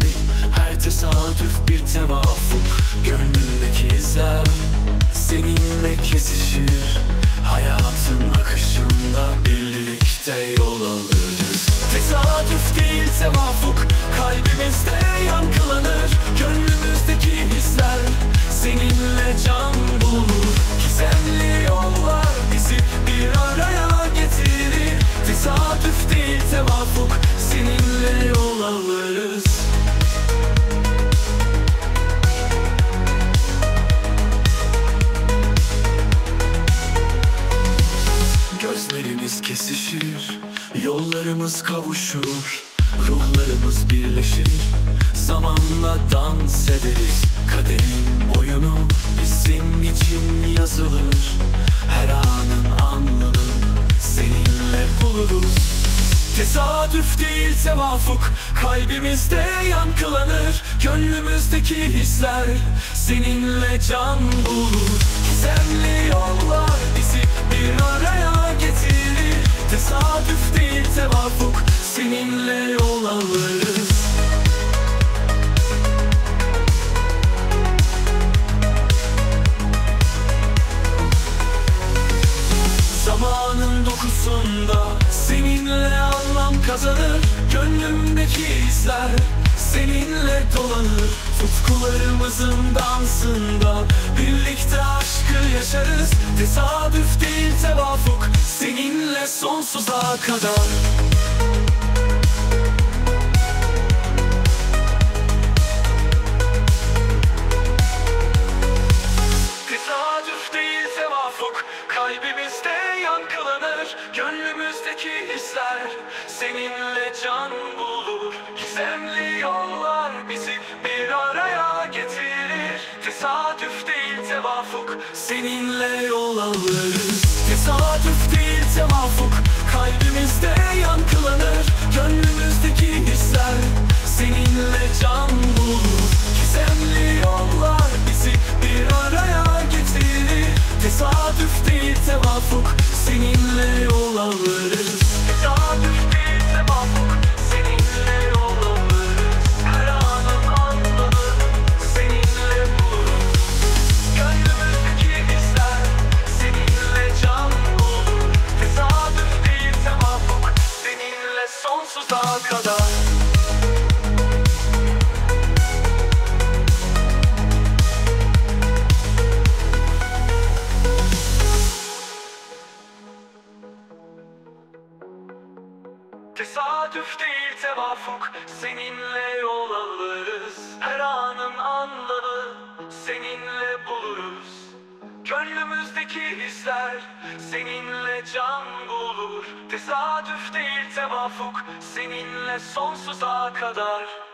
Değil Her tesadüf bir tevafuk. Gönlümdeki izler Seninle kesişir. Hayatın akışında Birlikte yol alırız. Tesadüf değil tevafuk Gözlerimiz kesişir Yollarımız kavuşur Ruhlarımız birleşir. Zamanla dans ederiz Kaderin oyunu bizim için yazılır. Her anın anlamı seninle buluruz. Tesadüf değil tevafuk Kalbimizde yankılanır. Gönlümüzdeki hisler Seninle can bulur Seninle yol alırız. Zamanın dokusunda seninle anlam kazanır Gönlümdeki izler seninle dolanır. Tutkularımızın dansında birlikte aşkı yaşarız. Tesadüf değil tevafuk seninle sonsuza kadar Kalbimizde yankılanır. Gönlümüzdeki hisler Seninle can bulur. Gizemli yollar bizi bir araya getirir. Tesadüf değil tevafuk. Seninle yol alırız. Tesadüf değil tevafuk. Kalbimizde yankılanır Tesadüf değil tevafuk Seninle Gönlümüzdeki hisler Seninle can bulur. Tesadüf değil tevafuk Seninle sonsuza kadar